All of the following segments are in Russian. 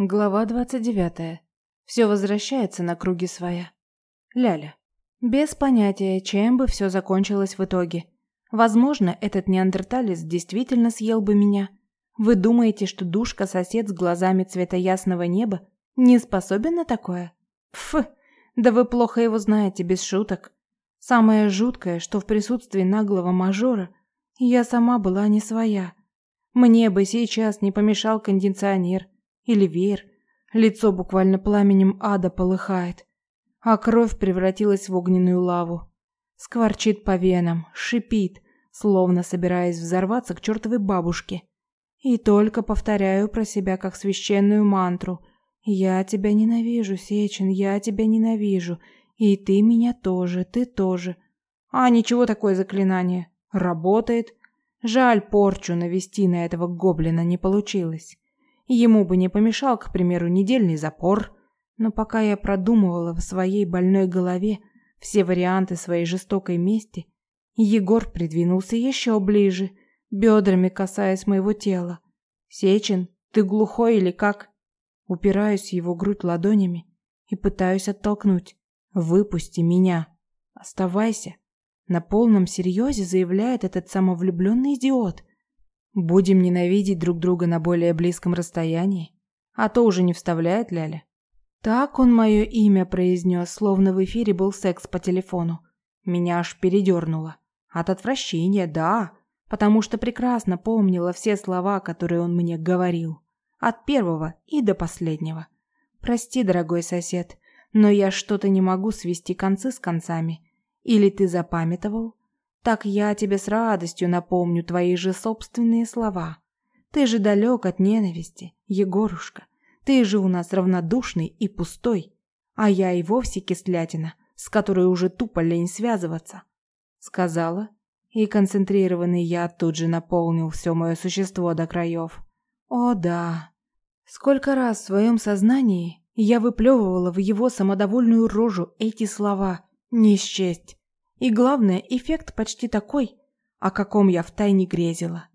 Глава 29. Все возвращается на круги своя. Ляля. Без понятия, чем бы все закончилось в итоге. Возможно, этот неандерталец действительно съел бы меня. Вы думаете, что душка-сосед с глазами цвета ясного неба не способен на такое? Пф, да вы плохо его знаете, без шуток. Самое жуткое, что в присутствии наглого мажора я сама была не своя. Мне бы сейчас не помешал кондиционер – или веер. Лицо буквально пламенем ада полыхает, а кровь превратилась в огненную лаву. Скворчит по венам, шипит, словно собираясь взорваться к чертовой бабушке. И только повторяю про себя как священную мантру. «Я тебя ненавижу, Сечин, я тебя ненавижу. И ты меня тоже, ты тоже». А ничего такое заклинание. Работает. Жаль, порчу навести на этого гоблина не получилось. Ему бы не помешал, к примеру, недельный запор. Но пока я продумывала в своей больной голове все варианты своей жестокой мести, Егор придвинулся еще ближе, бедрами касаясь моего тела. «Сечин, ты глухой или как?» Упираюсь в его грудь ладонями и пытаюсь оттолкнуть. «Выпусти меня! Оставайся!» На полном серьезе заявляет этот самовлюбленный идиот. Будем ненавидеть друг друга на более близком расстоянии? А то уже не вставляет Ляля. Так он мое имя произнес, словно в эфире был секс по телефону. Меня аж передернуло. От отвращения, да, потому что прекрасно помнила все слова, которые он мне говорил. От первого и до последнего. Прости, дорогой сосед, но я что-то не могу свести концы с концами. Или ты запамятовал, так я тебе с радостью напомню твои же собственные слова. Ты же далек от ненависти, Егорушка. Ты же у нас равнодушный и пустой, а я и вовсе кислятина, с которой уже тупо лень связываться. Сказала, и концентрированный я тут же наполнил все мое существо до краев. О да, сколько раз в своем сознании я выплевывала в его самодовольную рожу эти слова «не счесть». И главное, эффект почти такой, о каком я втайне грезила.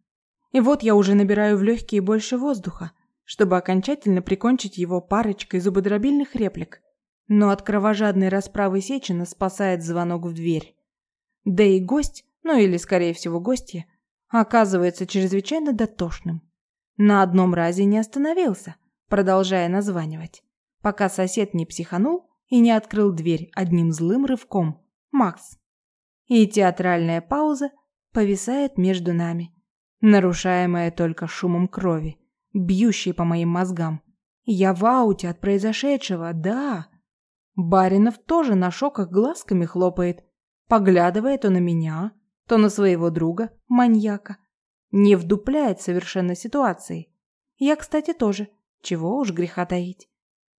И вот я уже набираю в легкие больше воздуха, чтобы окончательно прикончить его парочкой зубодробильных реплик. Но от кровожадной расправы Сечина спасает звонок в дверь. Да и гость, ну или скорее всего гостья, оказывается чрезвычайно дотошным. На одном разе не остановился, продолжая названивать, пока сосед не психанул и не открыл дверь одним злым рывком. Макс и театральная пауза повисает между нами, нарушаемая только шумом крови, бьющей по моим мозгам. Я в ауте от произошедшего, да. Баринов тоже на шоках глазками хлопает, поглядывая то на меня, то на своего друга, маньяка. Не вдупляет совершенно ситуации. Я, кстати, тоже. Чего уж греха таить.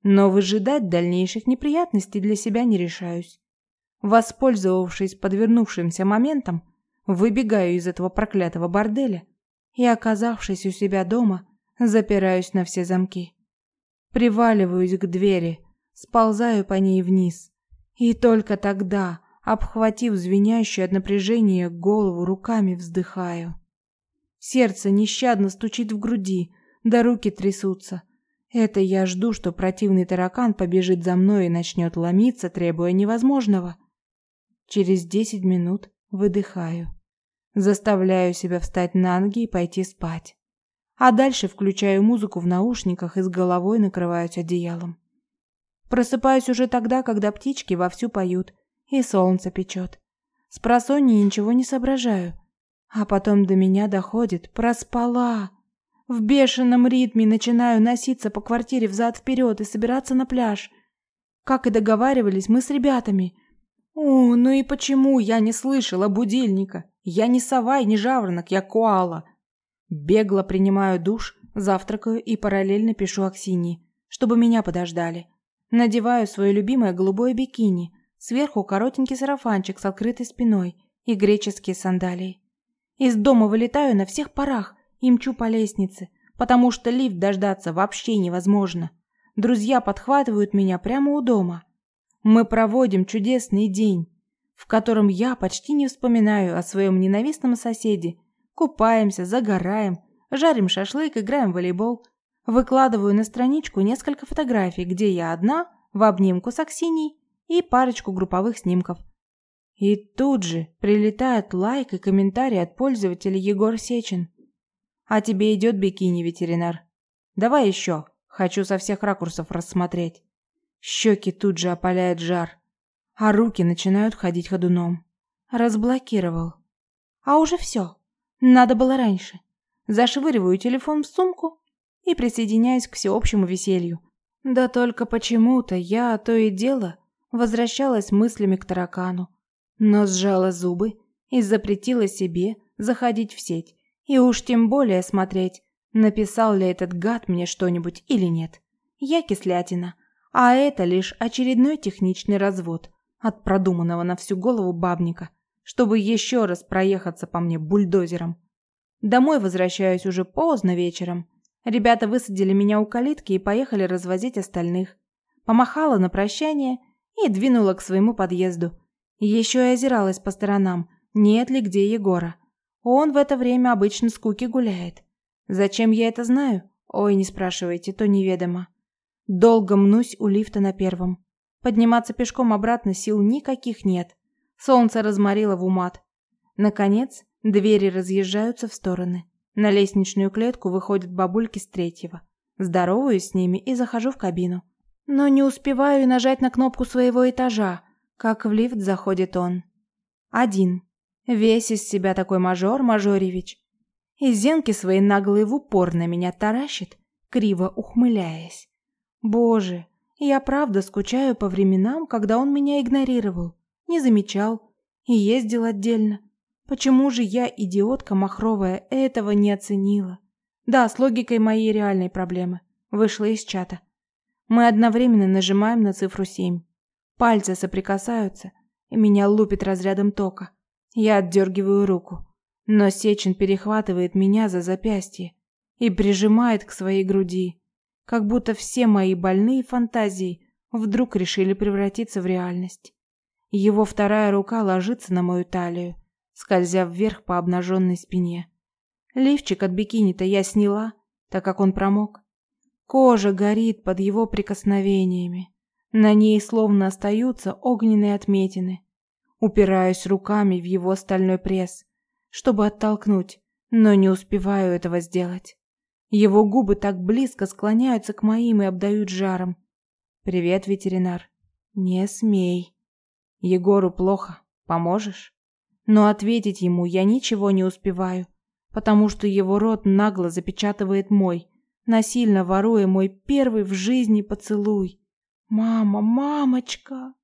Но выжидать дальнейших неприятностей для себя не решаюсь. Воспользовавшись подвернувшимся моментом, выбегаю из этого проклятого борделя и, оказавшись у себя дома, запираюсь на все замки. Приваливаюсь к двери, сползаю по ней вниз. И только тогда, обхватив звенящую от напряжения голову руками, вздыхаю. Сердце нещадно стучит в груди, да руки трясутся. Это я жду, что противный таракан побежит за мной и начнет ломиться, требуя невозможного. Через десять минут выдыхаю. Заставляю себя встать на ноги и пойти спать. А дальше включаю музыку в наушниках и с головой накрываюсь одеялом. Просыпаюсь уже тогда, когда птички вовсю поют и солнце печет. С просонья ничего не соображаю. А потом до меня доходит. Проспала. В бешеном ритме начинаю носиться по квартире взад-вперед и собираться на пляж. Как и договаривались мы с ребятами. О, ну и почему я не слышала будильника? Я не сова и не жаворонок, я коала. Бегло принимаю душ, завтракаю и параллельно пишу Аксинии, чтобы меня подождали. Надеваю свое любимое голубое бикини, сверху коротенький сарафанчик с открытой спиной и греческие сандалии. Из дома вылетаю на всех парах и мчу по лестнице, потому что лифт дождаться вообще невозможно. Друзья подхватывают меня прямо у дома. Мы проводим чудесный день, в котором я почти не вспоминаю о своем ненавистном соседе. Купаемся, загораем, жарим шашлык, играем в волейбол. Выкладываю на страничку несколько фотографий, где я одна, в обнимку с Аксиней и парочку групповых снимков. И тут же прилетает лайк и комментарий от пользователя Егор Сечин. «А тебе идет бикини, ветеринар? Давай еще, хочу со всех ракурсов рассмотреть». Щеки тут же опаляет жар, а руки начинают ходить ходуном. Разблокировал. А уже все. Надо было раньше. Зашвыриваю телефон в сумку и присоединяюсь к всеобщему веселью. Да только почему-то я, то и дело, возвращалась мыслями к таракану, но сжала зубы и запретила себе заходить в сеть, и уж тем более смотреть, написал ли этот гад мне что-нибудь или нет. Я кислятина, а это лишь очередной техничный развод от продуманного на всю голову бабника, чтобы еще раз проехаться по мне бульдозером. Домой возвращаюсь уже поздно вечером, Ребята высадили меня у калитки и поехали развозить остальных. Помахала на прощание и двинула к своему подъезду. Еще и озиралась по сторонам, нет ли где Егора. Он в это время обычно скуки гуляет. Зачем я это знаю? Ой, не спрашивайте, то неведомо. Долго мнусь у лифта на первом. Подниматься пешком обратно сил никаких нет. Солнце разморило в умат. Наконец, двери разъезжаются в стороны. На лестничную клетку выходят бабульки с третьего. Здороваюсь с ними и захожу в кабину. Но не успеваю нажать на кнопку своего этажа, как в лифт заходит он. Один. Весь из себя такой мажор, мажоревич. И зенки свои наглые в упор на меня таращит, криво ухмыляясь. Боже, я правда скучаю по временам, когда он меня игнорировал, не замечал и ездил отдельно. Почему же я, идиотка махровая, этого не оценила? Да, с логикой моей реальной проблемы. Вышла из чата. Мы одновременно нажимаем на цифру 7. Пальцы соприкасаются, и меня лупит разрядом тока. Я отдергиваю руку, но Сечин перехватывает меня за запястье и прижимает к своей груди, как будто все мои больные фантазии вдруг решили превратиться в реальность. Его вторая рука ложится на мою талию, скользя вверх по обнаженной спине. Лифчик от бикини-то я сняла, так как он промок. Кожа горит под его прикосновениями. На ней словно остаются огненные отметины. Упираюсь руками в его стальной пресс, чтобы оттолкнуть, но не успеваю этого сделать. Его губы так близко склоняются к моим и обдают жаром. «Привет, ветеринар». «Не смей». «Егору плохо. Поможешь?» Но ответить ему я ничего не успеваю, потому что его рот нагло запечатывает мой, насильно воруя мой первый в жизни поцелуй. «Мама, мамочка!»